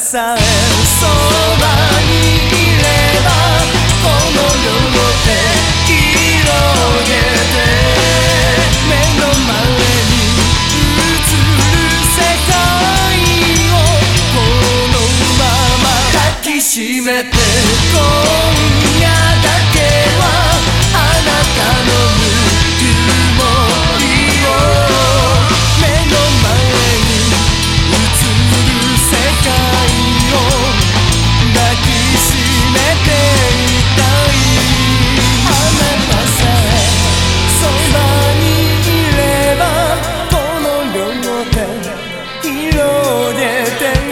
さえそばにいればこの両手広げて目の前に映る世界をこのまま抱きしめて今夜だけはあなたの色で照